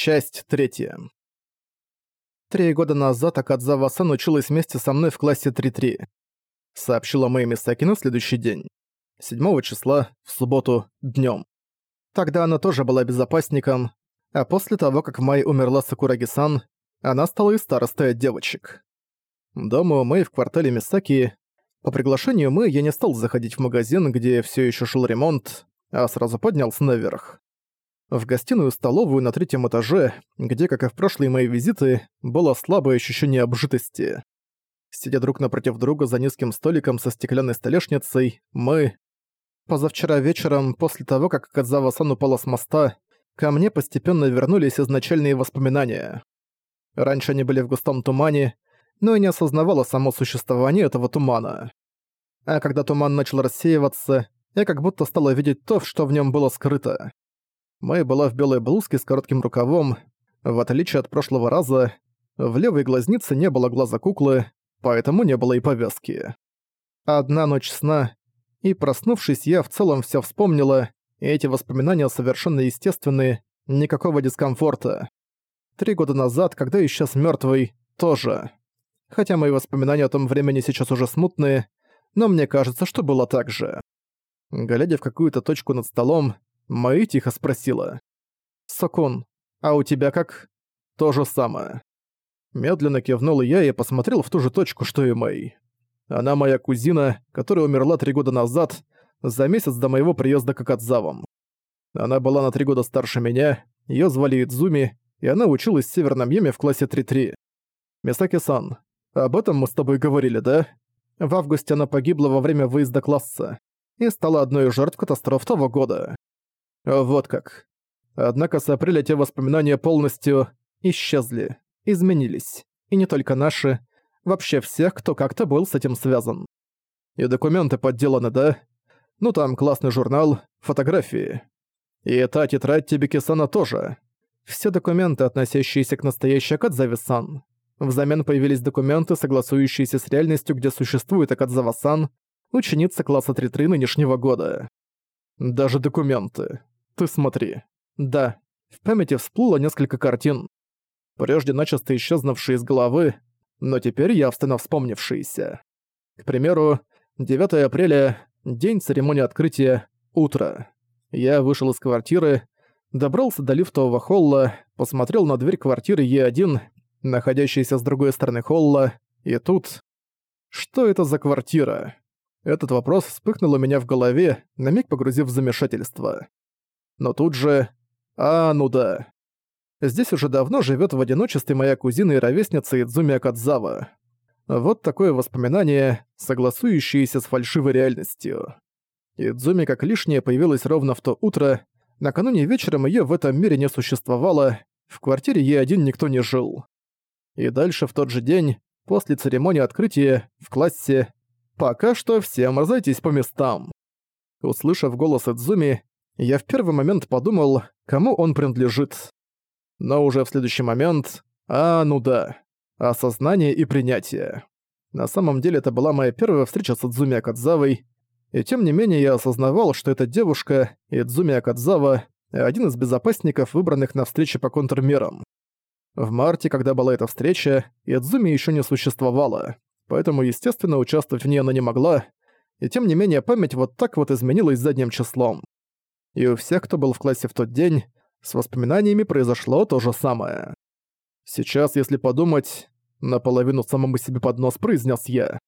Часть третья. Три года назад Акадзава-сан училась вместе со мной в классе 3-3. Сообщила Мэй Мисаки на следующий день. 7 числа, в субботу, днем. Тогда она тоже была безопасником, а после того, как в мае умерла Сакураги-сан, она стала и старостой девочек. Дома у Мэй в квартале Мисаки. По приглашению Мэй я не стал заходить в магазин, где все еще шел ремонт, а сразу поднялся наверх. В гостиную-столовую на третьем этаже, где, как и в прошлые мои визиты, было слабое ощущение обжитости. Сидя друг напротив друга за низким столиком со стеклянной столешницей, мы... Позавчера вечером, после того, как Кадзава-сан упала с моста, ко мне постепенно вернулись изначальные воспоминания. Раньше они были в густом тумане, но я не осознавала само существование этого тумана. А когда туман начал рассеиваться, я как будто стала видеть то, что в нем было скрыто. Мэй была в белой блузке с коротким рукавом. В отличие от прошлого раза, в левой глазнице не было глаза куклы, поэтому не было и повязки. Одна ночь сна, и проснувшись, я в целом все вспомнила, и эти воспоминания совершенно естественные, никакого дискомфорта. Три года назад, когда исчез мертвый, тоже. Хотя мои воспоминания о том времени сейчас уже смутные, но мне кажется, что было так же. Глядя в какую-то точку над столом, Мэй тихо спросила. «Сокун, а у тебя как?» «То же самое». Медленно кивнул я и посмотрел в ту же точку, что и Мэй. Она моя кузина, которая умерла три года назад, за месяц до моего приезда к Акадзавам. Она была на три года старше меня, её звали Идзуми, и она училась в Северном Йеме в классе 3-3. Мисаки-сан, об этом мы с тобой говорили, да? В августе она погибла во время выезда класса и стала одной из жертв катастроф того года. Вот как. Однако с апреля те воспоминания полностью исчезли, изменились. И не только наши, вообще всех, кто как-то был с этим связан. И документы подделаны, да? Ну там классный журнал, фотографии. И та тетрадь Тибики-сана тоже. Все документы, относящиеся к настоящей Акадзаве-сан. Взамен появились документы, согласующиеся с реальностью, где существует Акадзава-сан, ученица класса 3-3 нынешнего года. Даже документы. Ты смотри. Да, в памяти всплыло несколько картин, прежде начисто исчезнувшие из головы, но теперь явственно вспомнившиеся. К примеру, 9 апреля, день церемонии открытия, утро. Я вышел из квартиры, добрался до лифтового холла, посмотрел на дверь квартиры Е1, находящейся с другой стороны холла, и тут... Что это за квартира? Этот вопрос вспыхнул у меня в голове, на миг погрузив в замешательство. Но тут же... А, ну да. Здесь уже давно живет в одиночестве моя кузина и ровесница Идзуми Акадзава. Вот такое воспоминание, согласующееся с фальшивой реальностью. Идзуми как лишнее появилась ровно в то утро, накануне вечером ее в этом мире не существовало, в квартире ей один никто не жил. И дальше в тот же день, после церемонии открытия, в классе, пока что всем разойтись по местам. Услышав голос Идзуми, я в первый момент подумал, кому он принадлежит. Но уже в следующий момент... А, ну да. Осознание и принятие. На самом деле это была моя первая встреча с Идзуми Акадзавой, и тем не менее я осознавал, что эта девушка, Идзуми Акадзава, один из безопасников, выбранных на встрече по контрмерам. В марте, когда была эта встреча, Идзуми еще не существовало, поэтому, естественно, участвовать в ней она не могла, и тем не менее память вот так вот изменилась задним числом и у всех, кто был в классе в тот день, с воспоминаниями произошло то же самое. Сейчас, если подумать, наполовину самому себе под нос произнес я.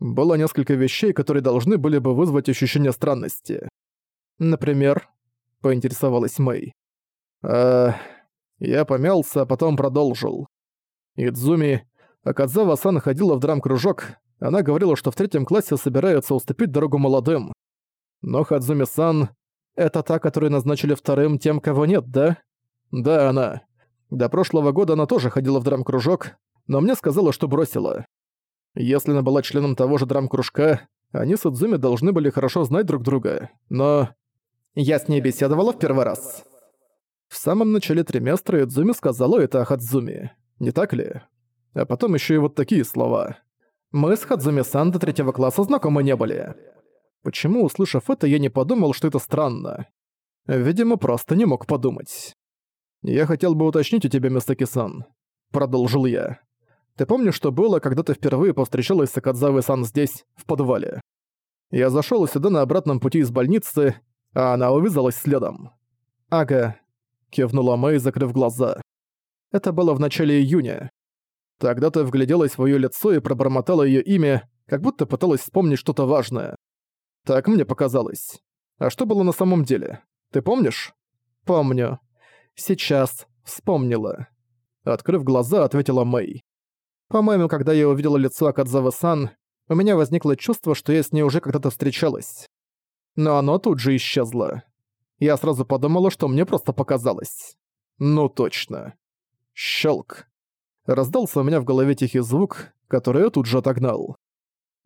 Было несколько вещей, которые должны были бы вызвать ощущение странности. Например, поинтересовалась Мэй. А, я помялся, а потом продолжил. Идзуми, Акадзава-сан ходила в драм-кружок, она говорила, что в третьем классе собираются уступить дорогу молодым. Но Хадзуми-сан, это та, которую назначили вторым тем, кого нет, да? Да, она. До прошлого года она тоже ходила в драм-кружок, но мне сказала, что бросила. Если она была членом того же драм-кружка, они с Идзуми должны были хорошо знать друг друга, но... Я с ней беседовала в первый раз. В самом начале триместра Идзуми сказала это о Хадзуми, не так ли? А потом еще и вот такие слова. «Мы с Хадзуми-сан до третьего класса знакомы не были». Почему, услышав это, я не подумал, что это странно? Видимо, просто не мог подумать. «Я хотел бы уточнить у тебя, Мисаки-сан», — продолжил я. «Ты помнишь, что было, когда ты впервые повстречалась с Акадзавой-сан здесь, в подвале? Я зашёл сюда на обратном пути из больницы, а она увязалась следом». «Ага», — кивнула Мэй, закрыв глаза. «Это было в начале июня. Тогда ты вгляделась в её лицо и пробормотала её имя, как будто пыталась вспомнить что-то важное. Так мне показалось. А что было на самом деле? Ты помнишь?» «Помню», Сейчас. Вспомнила. Открыв глаза, ответила Мэй. По-моему, когда я увидела лицо Акадзавы-сан, у меня возникло чувство, что я с ней уже когда-то встречалась. Но оно тут же исчезло. Я сразу подумала, что мне просто показалось. Ну точно. Щелк. Раздался у меня в голове тихий звук, который я тут же отогнал.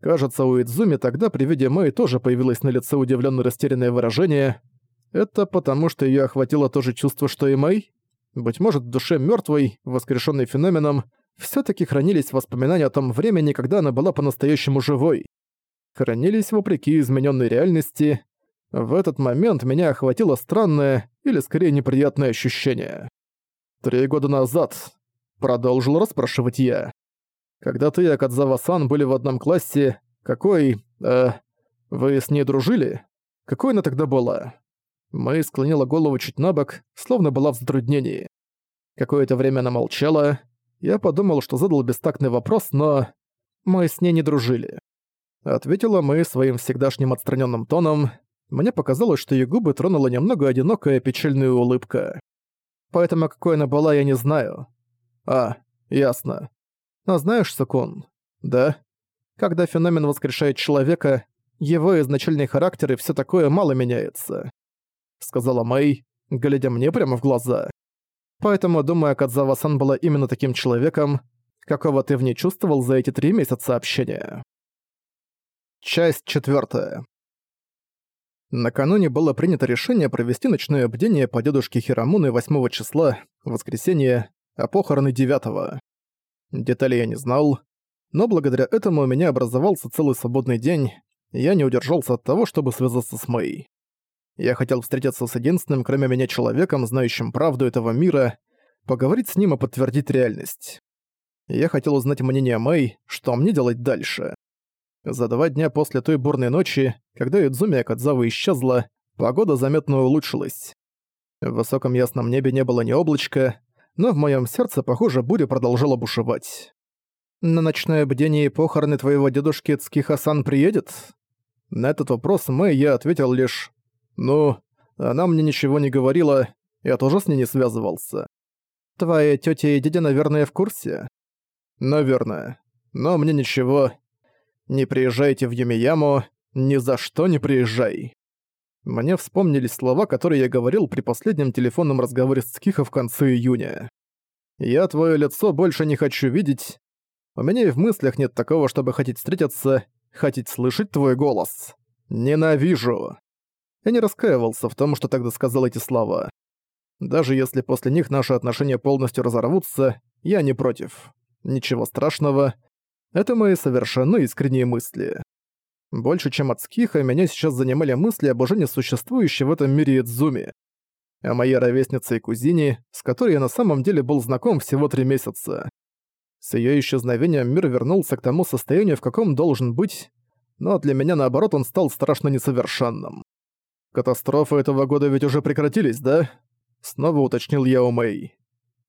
Кажется, у Идзуми тогда при виде Мэй тоже появилось на лице удивленно растерянное выражение — это потому, что её охватило то же чувство, что и Мэй? Быть может, в душе мёртвой, воскрешённой феноменом, всё-таки хранились воспоминания о том времени, когда она была по-настоящему живой. Хранились вопреки изменённой реальности. В этот момент меня охватило странное, или скорее неприятное ощущение. «Три года назад», — продолжил расспрашивать я. «Когда ты и Акадзава-сан были в одном классе, какой... э... вы с ней дружили? Какой она тогда была?» Мэй склонила голову чуть на бок, словно была в затруднении. Какое-то время она молчала. Я подумал, что задал бестактный вопрос, но... Мы с ней не дружили. Ответила Мэй своим всегдашним отстраненным тоном. Мне показалось, что ее губы тронула немного одинокая печальная улыбка. Поэтому какой она была, я не знаю. А, ясно. Но знаешь, Сакун, да? Когда феномен воскрешает человека, его изначальный характер и всё такое мало меняется сказала Мэй, глядя мне прямо в глаза. Поэтому, думаю, Кадзава-сан была именно таким человеком, какого ты в ней чувствовал за эти три месяца общения. Часть четвертая. Накануне было принято решение провести ночное бдение по дедушке Хирамуны 8 числа, воскресенье, а похороны 9 Деталей я не знал, но благодаря этому у меня образовался целый свободный день, и я не удержался от того, чтобы связаться с Мэй. Я хотел встретиться с единственным, кроме меня, человеком, знающим правду этого мира, поговорить с ним и подтвердить реальность. Я хотел узнать мнение Мэй, что мне делать дальше. За два дня после той бурной ночи, когда Идзуми Акадзава исчезла, погода заметно улучшилась. В высоком ясном небе не было ни облачка, но в моем сердце, похоже, буря продолжала бушевать. «На ночное бдение и похороны твоего дедушки Цкиха-сан приедет?» На этот вопрос Мэй я ответил лишь «Ну, она мне ничего не говорила, я тоже с ней не связывался. Твоя тётя и дядя, наверное, в курсе?» «Наверное. Но мне ничего. Не приезжайте в Юмияму, ни за что не приезжай». Мне вспомнились слова, которые я говорил при последнем телефонном разговоре с Цкихо в конце июня. «Я твоё лицо больше не хочу видеть. У меня и в мыслях нет такого, чтобы хотеть встретиться, хотеть слышать твой голос. Ненавижу!» Я не раскаивался в том, что тогда сказал эти слова. Даже если после них наши отношения полностью разорвутся, я не против. Ничего страшного. Это мои совершенно искренние мысли. Больше, чем от скиха, меня сейчас занимали мысли об уже несуществующей в этом мире Идзуми. О моей ровеснице и кузине, с которой я на самом деле был знаком всего три месяца. С её исчезновением мир вернулся к тому состоянию, в каком должен быть, но для меня, наоборот, он стал страшно несовершенным. «Катастрофы этого года ведь уже прекратились, да?» Снова уточнил я у Мэй.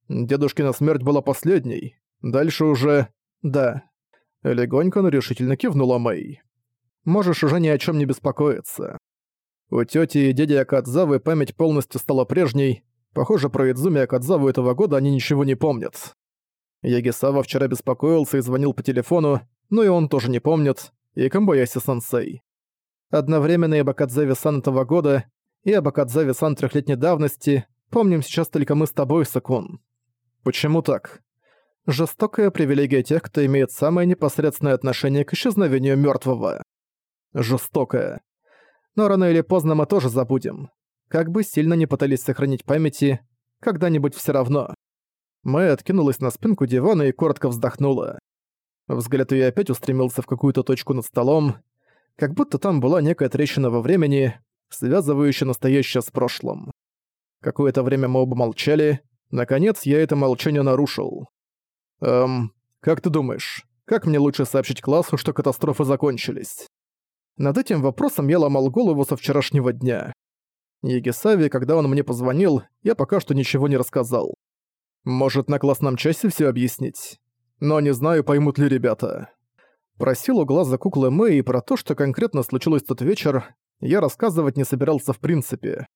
«Дедушкина смерть была последней. Дальше уже...» «Да». Легонько, но решительно кивнула Мэй. «Можешь уже ни о чем не беспокоиться. У тети и дяди Акадзавы память полностью стала прежней. Похоже, про Идзуми Акадзаву этого года они ничего не помнят. Ягисава вчера беспокоился и звонил по телефону, но и он тоже не помнит, и Камбояси-сенсей. Одновременно и Абакадзави-сан этого года, и Абакадзави-сан трехлетней давности. Помним сейчас только мы с тобой, Сакун. Почему так? Жестокая привилегия тех, кто имеет самое непосредственное отношение к исчезновению мертвого. Жестокая. Но рано или поздно мы тоже забудем. Как бы сильно не пытались сохранить памяти, когда-нибудь все равно. Мэй откинулась на спинку дивана и коротко вздохнула. Взгляд её опять устремился в какую-то точку над столом, как будто там была некая трещина во времени, связывающая настоящее с прошлым. Какое-то время мы оба молчали, Наконец, я это молчание нарушил. «Эм, как ты думаешь, как мне лучше сообщить классу, что катастрофы закончились?» Над этим вопросом я ломал голову со вчерашнего дня. Егисави, когда он мне позвонил, я пока что ничего не рассказал. Может, на классном часе все объяснить? Но не знаю, поймут ли ребята. Просил у глаза куклы Мэй про то, что конкретно случилось тот вечер, я рассказывать не собирался в принципе.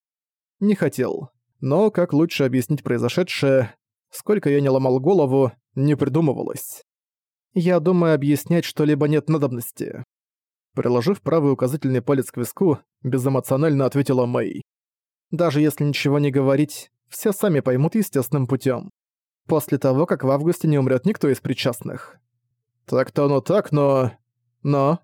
Не хотел. Но как лучше объяснить произошедшее, сколько я не ломал голову, не придумывалось. Я думаю, объяснять что-либо нет надобности. Приложив правый указательный палец к виску, безэмоционально ответила Мэй. Даже если ничего не говорить, все сами поймут естественным путем. После того, как в августе не умрет никто из причастных. Так-то оно так, но... Но...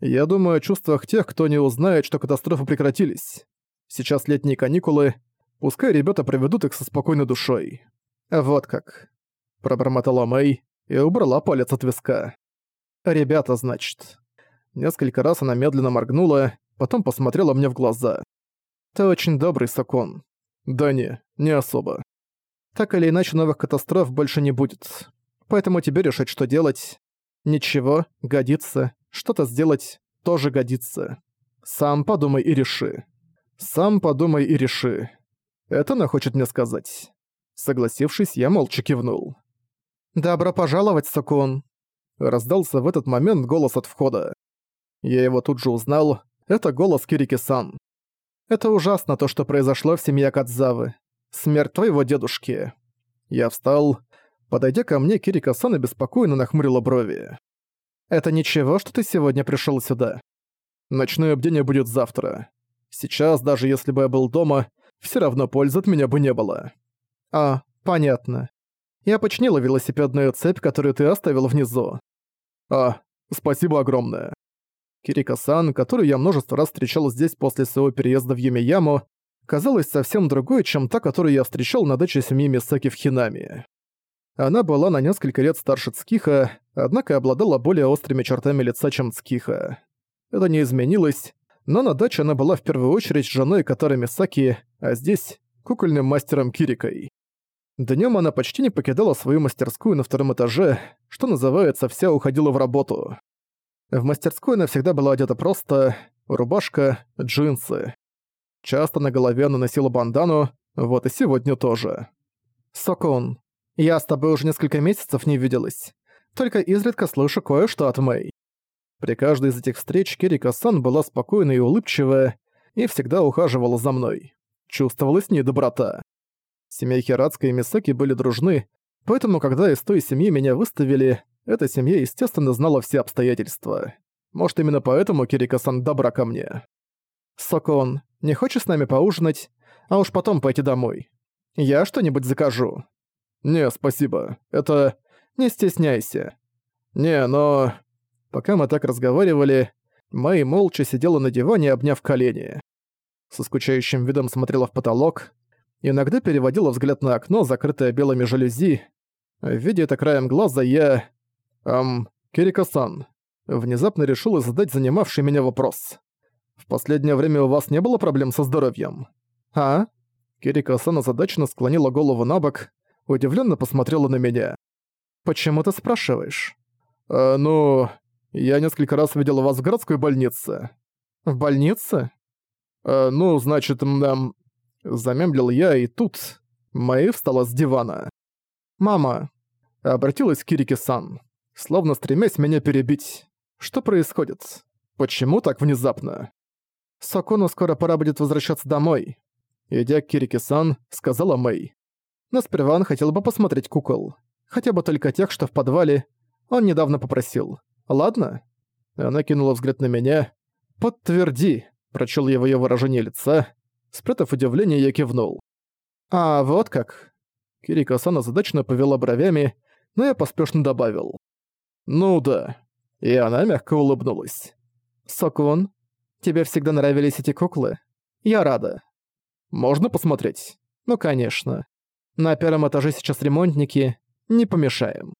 Я думаю о чувствах тех, кто не узнает, что катастрофы прекратились. Сейчас летние каникулы, пускай ребята проведут их со спокойной душой. Вот как. Пробормотала Мэй и убрала палец от виска. «Ребята, значит». Несколько раз она медленно моргнула, потом посмотрела мне в глаза. «Ты очень добрый, Сакон». «Да не, не особо. Так или иначе новых катастроф больше не будет. Поэтому тебе решать, что делать. Ничего, годится. Что-то сделать тоже годится. Сам подумай и реши. Сам подумай и реши. Это она хочет мне сказать. Согласившись, я молча кивнул. «Добро пожаловать, Сакун!» Раздался в этот момент голос от входа. Я его тут же узнал. Это голос Кирики-сан. «Это ужасно, то, что произошло в семье Кадзавы. Смерть твоего дедушки». Я встал. Подойдя ко мне, Кирика-сан обеспокоенно нахмурила брови. «Это ничего, что ты сегодня пришёл сюда. Ночное бдение будет завтра. Сейчас, даже если бы я был дома, всё равно пользы от меня бы не было». «А, понятно. Я починила велосипедную цепь, которую ты оставил внизу». «А, спасибо огромное». Кирика-сан, которую я множество раз встречал здесь после своего переезда в Юмияму, казалась совсем другой, чем та, которую я встречал на даче семьи Мисаки в Хинами. Она была на несколько лет старше Цкиха, однако обладала более острыми чертами лица, чем Цкиха. Это не изменилось, но на даче она была в первую очередь женой Катары Мисаки, а здесь — кукольным мастером Кирикой. Днём она почти не покидала свою мастерскую на втором этаже, что называется, вся уходила в работу. В мастерской она всегда была одета просто, рубашка, джинсы. Часто на голове она носила бандану, вот и сегодня тоже. «Сокон, я с тобой уже несколько месяцев не виделась. Только изредка слышу кое-что от Мэй. При каждой из этих встреч Кирика-сан была спокойная и улыбчивая и всегда ухаживала за мной. Чувствовалась недоброта. Семья Хирацка и Мисаки были дружны, поэтому когда из той семьи меня выставили, эта семья, естественно, знала все обстоятельства. Может, именно поэтому Кирика-сан добра ко мне. «Сокон, не хочешь с нами поужинать, а уж потом пойти домой? Я что-нибудь закажу». «Не, спасибо. Это... Не стесняйся». «Не, но...» Пока мы так разговаривали, Мэй молча сидела на диване, обняв колени. Со скучающим видом смотрела в потолок, иногда переводила взгляд на окно, закрытое белыми жалюзи. Видя это краем глаза, я... Эм, Кирика-сан, внезапно решила задать занимавший меня вопрос. «В последнее время у вас не было проблем со здоровьем?» «А?» Кирика-сан озадаченно склонила голову на бок, удивленно посмотрела на меня. «Почему ты спрашиваешь?» «Э, ну, я несколько раз видел вас в городской больнице». «В больнице?» «Э, ну, значит, нам...» Замемлил я, и тут... Мэй встала с дивана. «Мама!» Обратилась к Кирике-сан, словно стремясь меня перебить. «Что происходит? Почему так внезапно?» «Сокону скоро пора будет возвращаться домой», Идя к Кирике-сан, сказала Мэй. Но сперва он хотел бы посмотреть кукол. Хотя бы только тех, что в подвале. Он недавно попросил. Ладно? Она кинула взгляд на меня. «Подтверди», — прочел я в её выражение лица. Спрятав удивление, я кивнул. «А, вот как». Кирика-сан озадаченно повела бровями, но я поспешно добавил. «Ну да». И она мягко улыбнулась. «Сокун, тебе всегда нравились эти куклы? Я рада». «Можно посмотреть?» «Ну, конечно. На первом этаже сейчас ремонтники. Не помешаем».